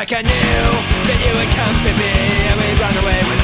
like I knew that you would come to me and we'd run away with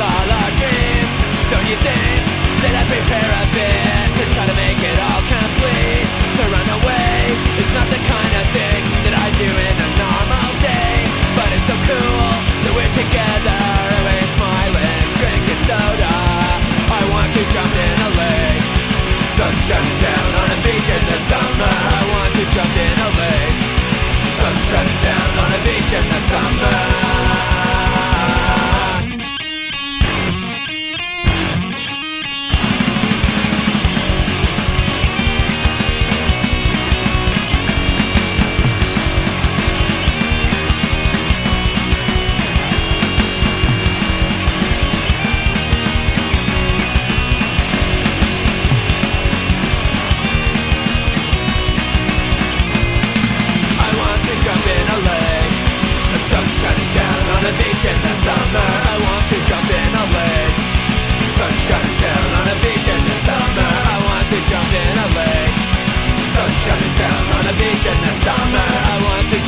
shut down on a beach in the summer. I want to